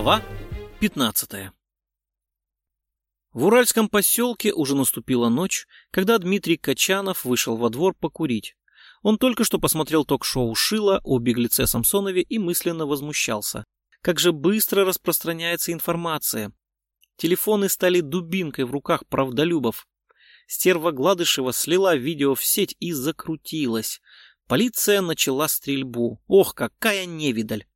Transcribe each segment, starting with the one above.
Глава 15 В Уральском поселке уже наступила ночь, когда Дмитрий Качанов вышел во двор покурить. Он только что посмотрел ток-шоу «Шила» о беглеце Самсонове и мысленно возмущался. Как же быстро распространяется информация. Телефоны стали дубинкой в руках правдолюбов. Стерва Гладышева слила видео в сеть и закрутилась. Полиция начала стрельбу. Ох, какая невидаль!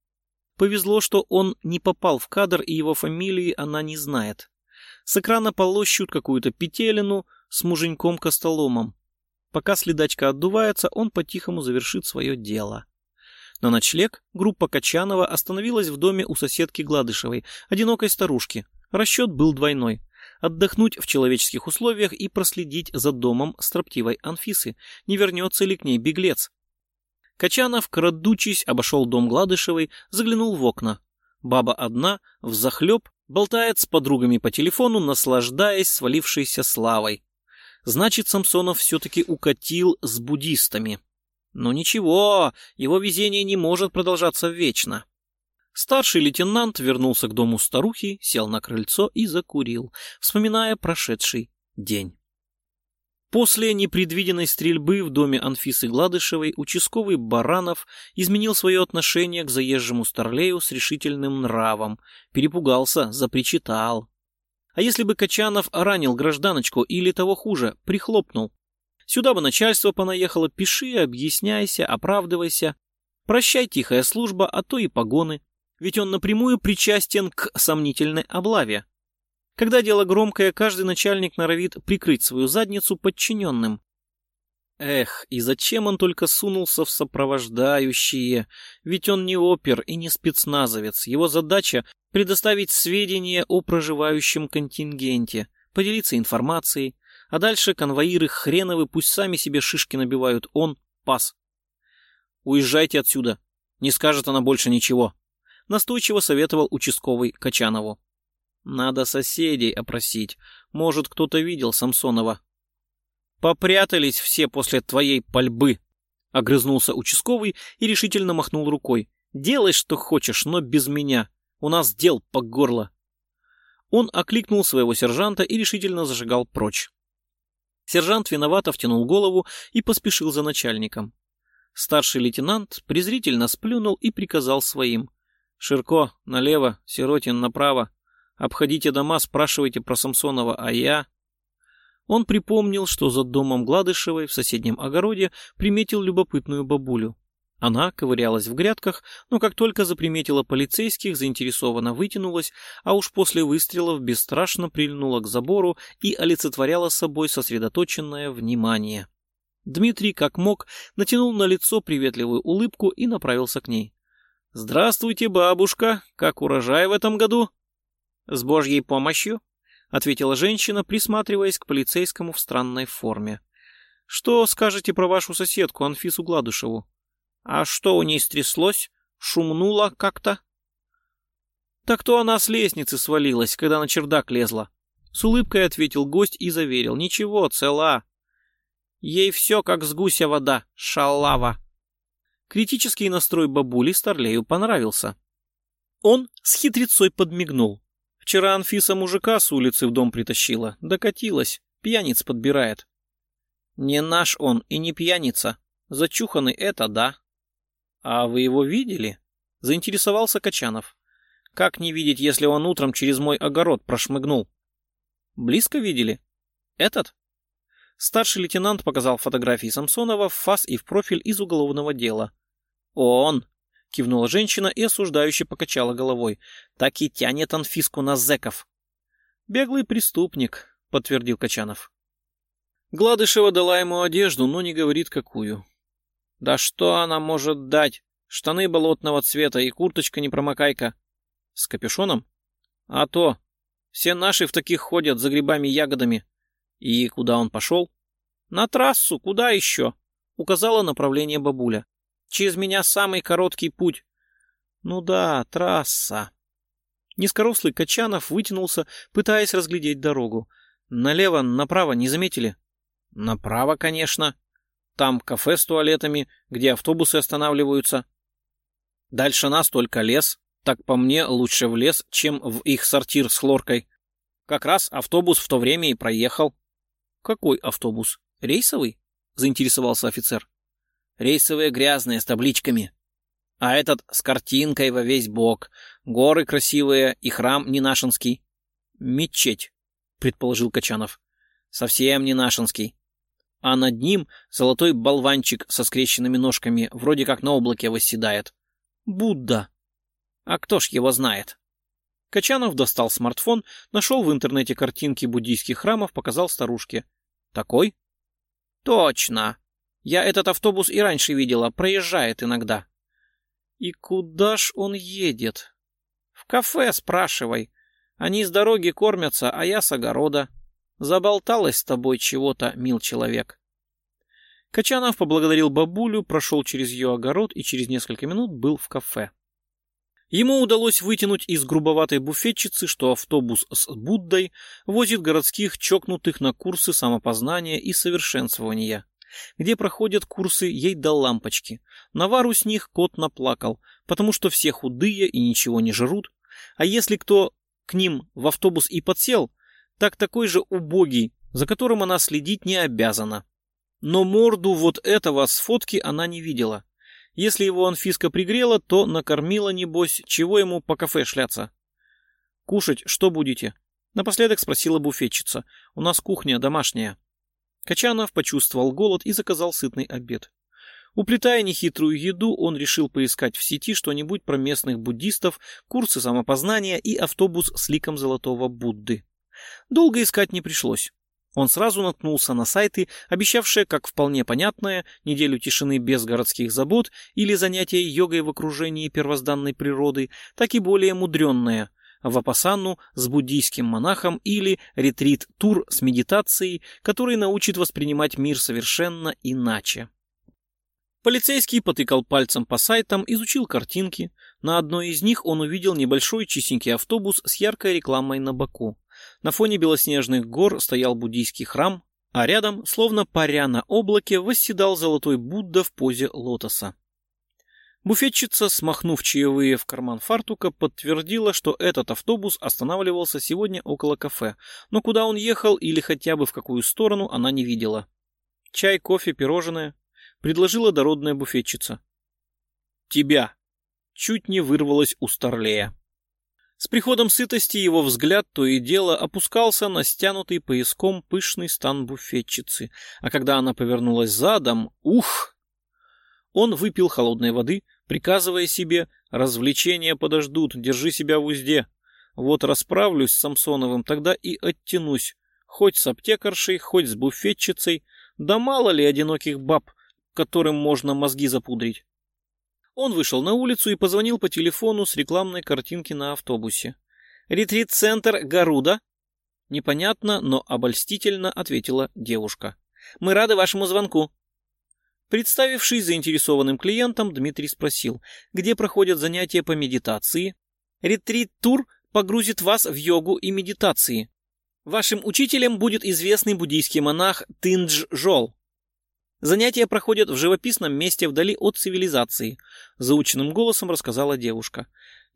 Повезло, что он не попал в кадр, и его фамилии она не знает. С экрана полощут какую-то петелину с муженьком-костоломом. Пока следачка отдувается, он по-тихому завершит свое дело. На ночлег группа Качанова остановилась в доме у соседки Гладышевой, одинокой старушки. Расчет был двойной отдохнуть в человеческих условиях и проследить за домом строптивой Анфисы, не вернется ли к ней беглец. Качанов, крадучись, обошел дом Гладышевой, заглянул в окна. Баба одна, взахлеб, болтает с подругами по телефону, наслаждаясь свалившейся славой. Значит, Самсонов все-таки укатил с буддистами. Но ничего, его везение не может продолжаться вечно. Старший лейтенант вернулся к дому старухи, сел на крыльцо и закурил, вспоминая прошедший день. После непредвиденной стрельбы в доме Анфисы Гладышевой участковый Баранов изменил свое отношение к заезжему старлею с решительным нравом, перепугался, запричитал. А если бы Качанов ранил гражданочку или того хуже, прихлопнул? Сюда бы начальство понаехало, пиши, объясняйся, оправдывайся. Прощай, тихая служба, а то и погоны ведь он напрямую причастен к сомнительной облаве. Когда дело громкое, каждый начальник норовит прикрыть свою задницу подчиненным. Эх, и зачем он только сунулся в сопровождающие? Ведь он не опер и не спецназовец. Его задача — предоставить сведения о проживающем контингенте, поделиться информацией, а дальше конвоиры хреновы пусть сами себе шишки набивают. Он — пас. Уезжайте отсюда. Не скажет она больше ничего настойчиво советовал участковый Качанову. Надо соседей опросить. Может, кто-то видел Самсонова. Попрятались все после твоей пальбы, огрызнулся участковый и решительно махнул рукой. Делай, что хочешь, но без меня. У нас дел по горло. Он окликнул своего сержанта и решительно зажигал прочь. Сержант виновато втянул голову и поспешил за начальником. Старший лейтенант презрительно сплюнул и приказал своим. Ширко налево, Сиротин направо. Обходите дома, спрашивайте про Самсонова, а я... Он припомнил, что за домом Гладышевой в соседнем огороде приметил любопытную бабулю. Она ковырялась в грядках, но как только заприметила полицейских, заинтересованно вытянулась, а уж после выстрелов бесстрашно прильнула к забору и олицетворяла собой сосредоточенное внимание. Дмитрий, как мог, натянул на лицо приветливую улыбку и направился к ней. «Здравствуйте, бабушка! Как урожай в этом году?» «С божьей помощью», — ответила женщина, присматриваясь к полицейскому в странной форме. «Что скажете про вашу соседку Анфису Гладышеву?» «А что у ней стряслось? Шумнула как-то?» «Так то она с лестницы свалилась, когда на чердак лезла». С улыбкой ответил гость и заверил. «Ничего, цела. Ей все как с гуся вода, шалава». Критический настрой бабули Старлею понравился. Он с хитрецой подмигнул. Вчера Анфиса мужика с улицы в дом притащила, докатилась, пьяниц подбирает. Не наш он и не пьяница. Зачуханный это да. А вы его видели? Заинтересовался Качанов. Как не видеть, если он утром через мой огород прошмыгнул? Близко видели? Этот? Старший лейтенант показал фотографии Самсонова в фас и в профиль из уголовного дела. «Он!» — кивнула женщина и осуждающе покачала головой. «Так и тянет Анфиску на зэков». «Беглый преступник», — подтвердил Качанов. Гладышева дала ему одежду, но не говорит, какую. «Да что она может дать? Штаны болотного цвета и курточка непромокайка». «С капюшоном?» «А то. Все наши в таких ходят за грибами-ягодами». «И куда он пошел?» «На трассу. Куда еще?» — указала направление бабуля. Через меня самый короткий путь. Ну да, трасса. Низкорослый Качанов вытянулся, пытаясь разглядеть дорогу. Налево, направо не заметили? Направо, конечно. Там кафе с туалетами, где автобусы останавливаются. Дальше нас только лес. Так по мне лучше в лес, чем в их сортир с хлоркой. Как раз автобус в то время и проехал. Какой автобус? Рейсовый? Заинтересовался офицер. Рейсовые грязные, с табличками. А этот с картинкой во весь бок. Горы красивые и храм не нашинский. Мечеть, предположил Качанов. Совсем не нашинский. А над ним золотой болванчик со скрещенными ножками, вроде как на облаке восседает. Будда. А кто ж его знает? Качанов достал смартфон, нашел в интернете картинки буддийских храмов, показал старушке. Такой? Точно. Я этот автобус и раньше видела, проезжает иногда. И куда ж он едет? В кафе спрашивай. Они с дороги кормятся, а я с огорода. Заболталась с тобой чего-то, мил человек. Качанов поблагодарил бабулю, прошел через ее огород и через несколько минут был в кафе. Ему удалось вытянуть из грубоватой буфетчицы, что автобус с Буддой возит городских чокнутых на курсы самопознания и совершенствования. Где проходят курсы, ей до лампочки. Навару с них кот наплакал, потому что все худые и ничего не жрут. А если кто к ним в автобус и подсел, так такой же убогий, за которым она следить не обязана. Но морду вот этого с фотки она не видела. Если его Анфиска пригрела, то накормила, небось, чего ему по кафе шляться. «Кушать что будете?» Напоследок спросила буфетчица. «У нас кухня домашняя». Качанов почувствовал голод и заказал сытный обед. Уплетая нехитрую еду, он решил поискать в сети что-нибудь про местных буддистов, курсы самопознания и автобус с ликом золотого Будды. Долго искать не пришлось. Он сразу наткнулся на сайты, обещавшие как вполне понятное неделю тишины без городских забот или занятия йогой в окружении первозданной природы, так и более мудренное – вапасанну с буддийским монахом или ретрит-тур с медитацией, который научит воспринимать мир совершенно иначе. Полицейский потыкал пальцем по сайтам, изучил картинки. На одной из них он увидел небольшой чистенький автобус с яркой рекламой на боку. На фоне белоснежных гор стоял буддийский храм, а рядом, словно паря на облаке, восседал золотой Будда в позе лотоса. Буфетчица, смахнув чаевые в карман фартука, подтвердила, что этот автобус останавливался сегодня около кафе, но куда он ехал или хотя бы в какую сторону она не видела. Чай, кофе, пирожное предложила дородная буфетчица. «Тебя!» Чуть не вырвалось у Старлея. С приходом сытости его взгляд то и дело опускался на стянутый пояском пышный стан буфетчицы, а когда она повернулась задом, ух! Он выпил холодной воды, приказывая себе «развлечения подождут, держи себя в узде». Вот расправлюсь с Самсоновым, тогда и оттянусь, хоть с аптекаршей, хоть с буфетчицей, да мало ли одиноких баб, которым можно мозги запудрить. Он вышел на улицу и позвонил по телефону с рекламной картинки на автобусе. «Ретрит-центр Гаруда?» Непонятно, но обольстительно ответила девушка. «Мы рады вашему звонку». Представившись заинтересованным клиентом, Дмитрий спросил, где проходят занятия по медитации. «Ретрит-тур погрузит вас в йогу и медитации. Вашим учителем будет известный буддийский монах Тиндж Жол. Занятия проходят в живописном месте вдали от цивилизации, заученным голосом рассказала девушка.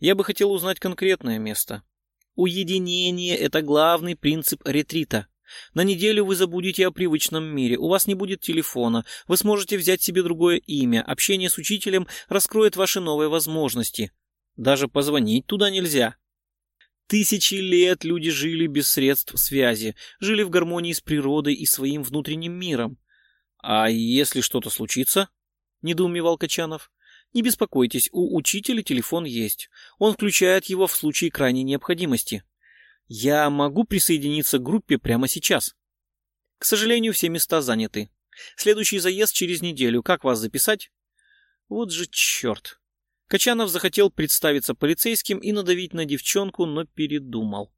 Я бы хотел узнать конкретное место. Уединение – это главный принцип ретрита. На неделю вы забудете о привычном мире, у вас не будет телефона, вы сможете взять себе другое имя, общение с учителем раскроет ваши новые возможности. Даже позвонить туда нельзя. Тысячи лет люди жили без средств связи, жили в гармонии с природой и своим внутренним миром. «А если что-то случится?» — недоумевал Качанов. «Не беспокойтесь, у учителя телефон есть. Он включает его в случае крайней необходимости. Я могу присоединиться к группе прямо сейчас. К сожалению, все места заняты. Следующий заезд через неделю. Как вас записать?» Вот же черт. Качанов захотел представиться полицейским и надавить на девчонку, но передумал.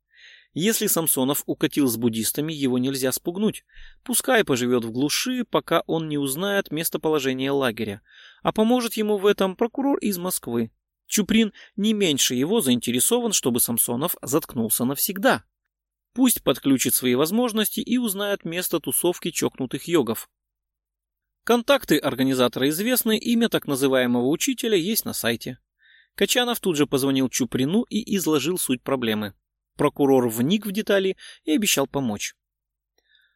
Если Самсонов укатил с буддистами, его нельзя спугнуть. Пускай поживет в глуши, пока он не узнает местоположение лагеря. А поможет ему в этом прокурор из Москвы. Чуприн не меньше его заинтересован, чтобы Самсонов заткнулся навсегда. Пусть подключит свои возможности и узнает место тусовки чокнутых йогов. Контакты организатора известны, имя так называемого учителя есть на сайте. Качанов тут же позвонил Чуприну и изложил суть проблемы. Прокурор вник в детали и обещал помочь.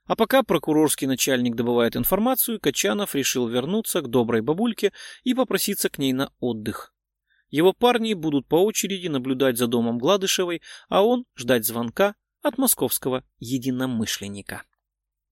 А пока прокурорский начальник добывает информацию, Качанов решил вернуться к доброй бабульке и попроситься к ней на отдых. Его парни будут по очереди наблюдать за домом Гладышевой, а он ждать звонка от московского единомышленника.